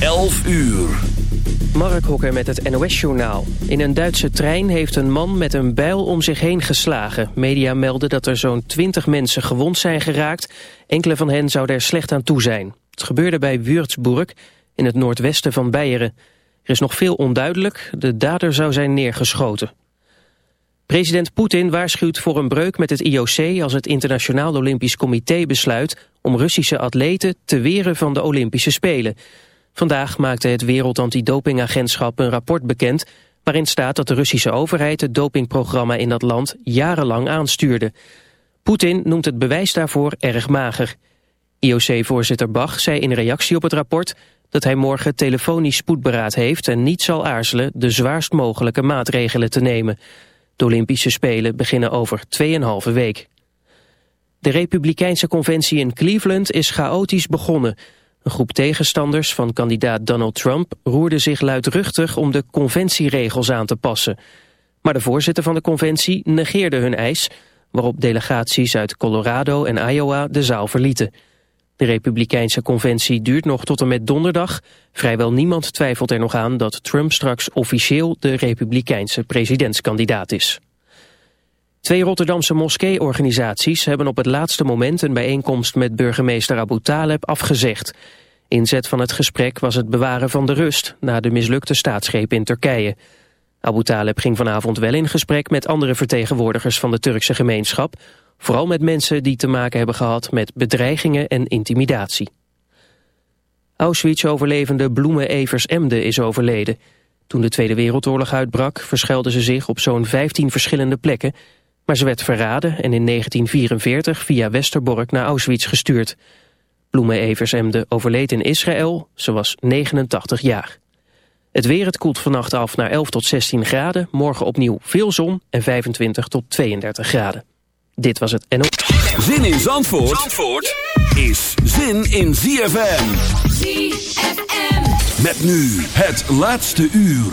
11 uur. Mark Hokker met het NOS-journaal. In een Duitse trein heeft een man met een bijl om zich heen geslagen. Media melden dat er zo'n 20 mensen gewond zijn geraakt. Enkele van hen zouden er slecht aan toe zijn. Het gebeurde bij Würzburg in het noordwesten van Beieren. Er is nog veel onduidelijk. De dader zou zijn neergeschoten. President Poetin waarschuwt voor een breuk met het IOC als het Internationaal Olympisch Comité besluit om Russische atleten te weren van de Olympische Spelen. Vandaag maakte het Wereld Antidopingagentschap een rapport bekend... waarin staat dat de Russische overheid het dopingprogramma in dat land jarenlang aanstuurde. Poetin noemt het bewijs daarvoor erg mager. IOC-voorzitter Bach zei in reactie op het rapport dat hij morgen telefonisch spoedberaad heeft... en niet zal aarzelen de zwaarst mogelijke maatregelen te nemen. De Olympische Spelen beginnen over 2,5 week. De Republikeinse conventie in Cleveland is chaotisch begonnen... Een groep tegenstanders van kandidaat Donald Trump roerde zich luidruchtig om de conventieregels aan te passen. Maar de voorzitter van de conventie negeerde hun eis, waarop delegaties uit Colorado en Iowa de zaal verlieten. De Republikeinse conventie duurt nog tot en met donderdag. Vrijwel niemand twijfelt er nog aan dat Trump straks officieel de Republikeinse presidentskandidaat is. Twee Rotterdamse moskeeorganisaties hebben op het laatste moment een bijeenkomst met burgemeester Abu Taleb afgezegd. Inzet van het gesprek was het bewaren van de rust na de mislukte staatsgreep in Turkije. Abu Taleb ging vanavond wel in gesprek met andere vertegenwoordigers van de Turkse gemeenschap, vooral met mensen die te maken hebben gehad met bedreigingen en intimidatie. Auschwitz-overlevende Bloemen Evers Emde is overleden. Toen de Tweede Wereldoorlog uitbrak verschuilde ze zich op zo'n 15 verschillende plekken maar ze werd verraden en in 1944 via Westerbork naar Auschwitz gestuurd. Bloemen Eversemde overleed in Israël, ze was 89 jaar. Het weer, het koelt vannacht af naar 11 tot 16 graden. Morgen opnieuw veel zon en 25 tot 32 graden. Dit was het NO. Zin in Zandvoort, Zandvoort is zin in ZFM. ZFM. Met nu het laatste uur.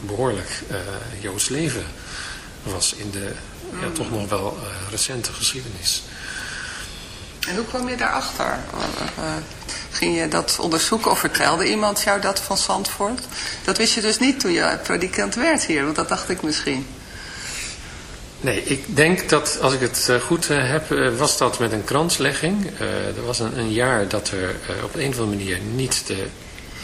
behoorlijk uh, Joods leven was in de ja, toch nog wel uh, recente geschiedenis. En hoe kwam je daarachter? Uh, ging je dat onderzoeken of vertelde iemand jou dat van Zandvoort? Dat wist je dus niet toen je predikant werd hier, want dat dacht ik misschien. Nee, ik denk dat, als ik het goed heb, was dat met een kranslegging. er was een, een, jaar dat er op een of andere manier niet de,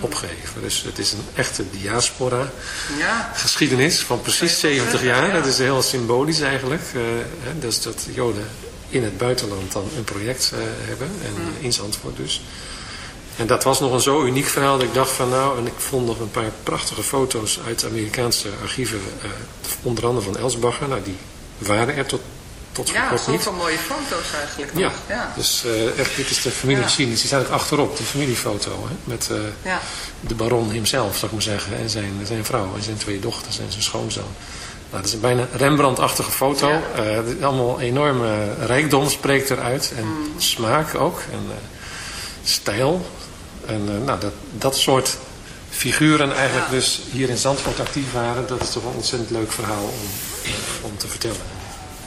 Opgegeven. Dus het is een echte diaspora ja. geschiedenis van precies 70 jaar. Ja. Dat is heel symbolisch eigenlijk. Uh, hè, dus dat Joden in het buitenland dan een project uh, hebben. En Mm. uh, in Zandvoort dus. En dat was nog een zo uniek verhaal dat ik dacht van nou... En ik vond nog een paar prachtige foto's uit Amerikaanse archieven. eh, onder andere van Elsbacher. Nou, die waren er tot tot ja, kort niet. zoveel mooie foto's eigenlijk. Ja, nog. ja. dus uh, echt, dit is de familiegeschiedenis. Die staat ook achterop, de familiefoto. Hè, met uh, ja. de baron hemzelf, zou ik maar zeggen. En zijn, zijn vrouw en zijn twee dochters en zijn schoonzoon. Nou, dat is een bijna Rembrandt-achtige foto. Ja. Uh, allemaal enorme rijkdom spreekt eruit. En Mm. smaak ook. En stijl. En nou, dat, dat soort figuren eigenlijk Ja. dus hier in Zandvoort actief waren. Dat is toch een ontzettend leuk verhaal om, om te vertellen.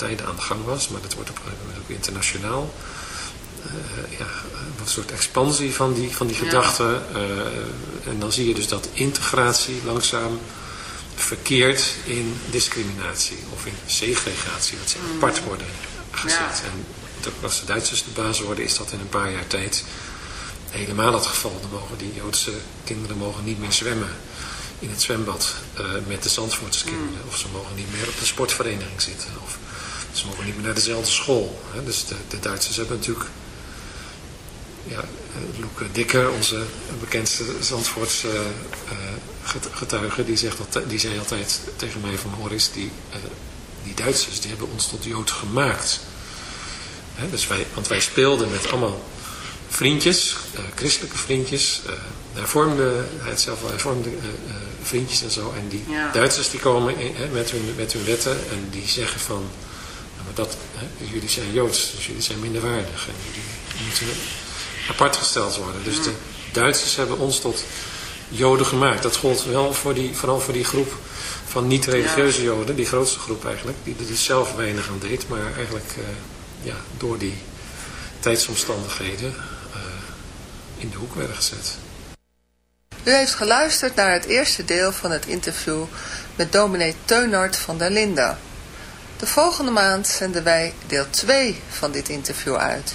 een tijd aan de gang was, maar dat wordt op een gegeven moment ook internationaal. ja, een soort expansie van die, van die gedachten. en dan zie je dus dat integratie langzaam verkeert in discriminatie of in segregatie, dat ze hm. apart worden gezet. Ja. En als de Duitsers de baas worden, is dat in een paar jaar tijd helemaal het geval. Dan mogen die Joodse kinderen mogen niet meer zwemmen in het zwembad uh, met de Zandvoortse kinderen. Mm. Of ze mogen niet meer op de sportvereniging zitten. Of ze mogen niet meer naar dezelfde school. Hè. Dus de, de, Duitsers hebben natuurlijk... Ja, Loeke Dikker, onze bekendste Zandvoortse uh, getuige, die, zegt dat, die zei altijd tegen mij van Horis, die, uh, die Duitsers die hebben ons tot Jood gemaakt. He, dus wij, want wij speelden met allemaal vriendjes, christelijke vriendjes, hervormde, hij had zelf wel hervormde vriendjes en zo. En die ja. Duitsers die komen in, he, met, hun, met hun wetten en die zeggen van, nou, maar dat, he, jullie zijn Joods, dus jullie zijn minderwaardig en jullie moeten apart gesteld worden. Dus de Duitsers hebben ons tot Joden gemaakt. Dat gold wel voor die, vooral voor die groep van niet-religieuze ja. Joden, die grootste groep eigenlijk, die er dus zelf weinig aan deed, maar eigenlijk ja, door die tijdsomstandigheden uh, in de hoek werden gezet. U heeft geluisterd naar het eerste deel van het interview met dominee Teunart van der Linde. De volgende maand zenden wij deel 2 van dit interview uit.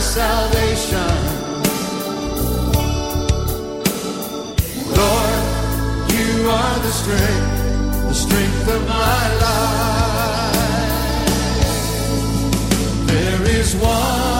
Salvation. Lord, you are the strength, the strength of my life. There is one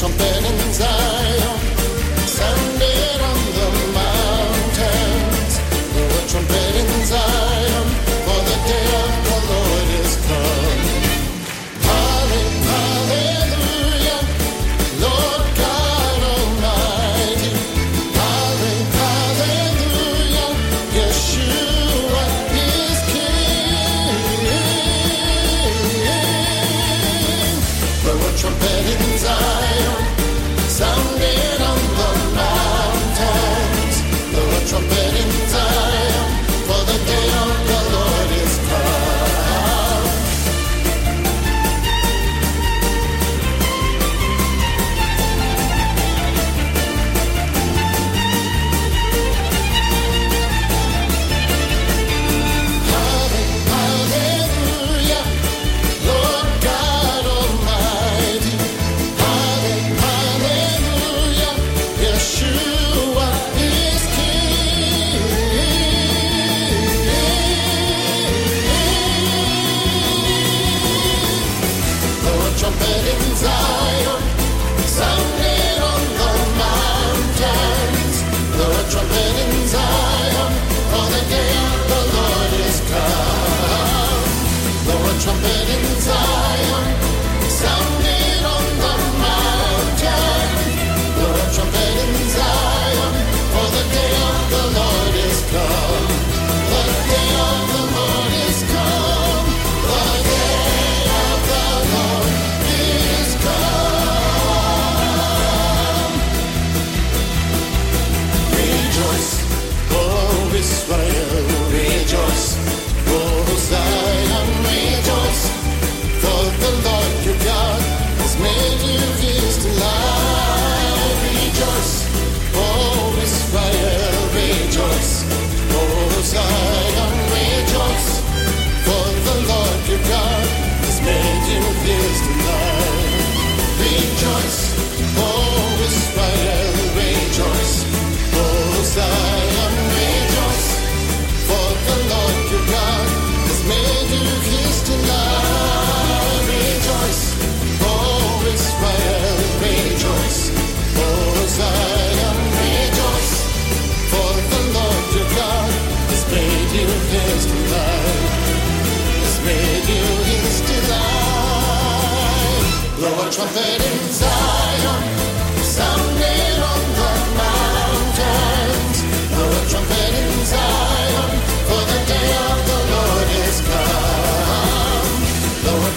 something inside.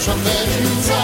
trumpet you fly.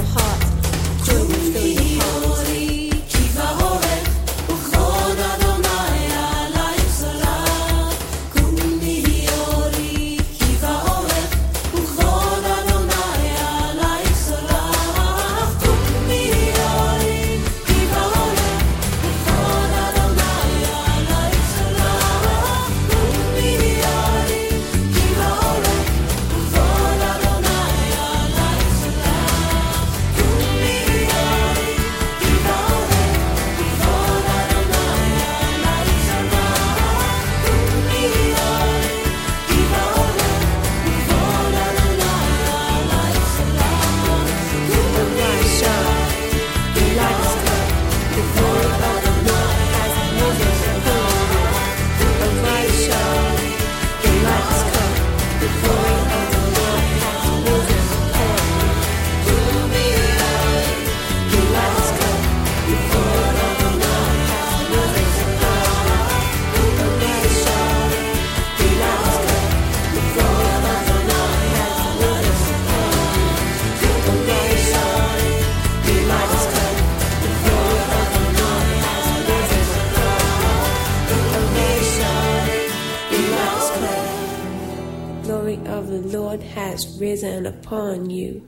has risen upon you.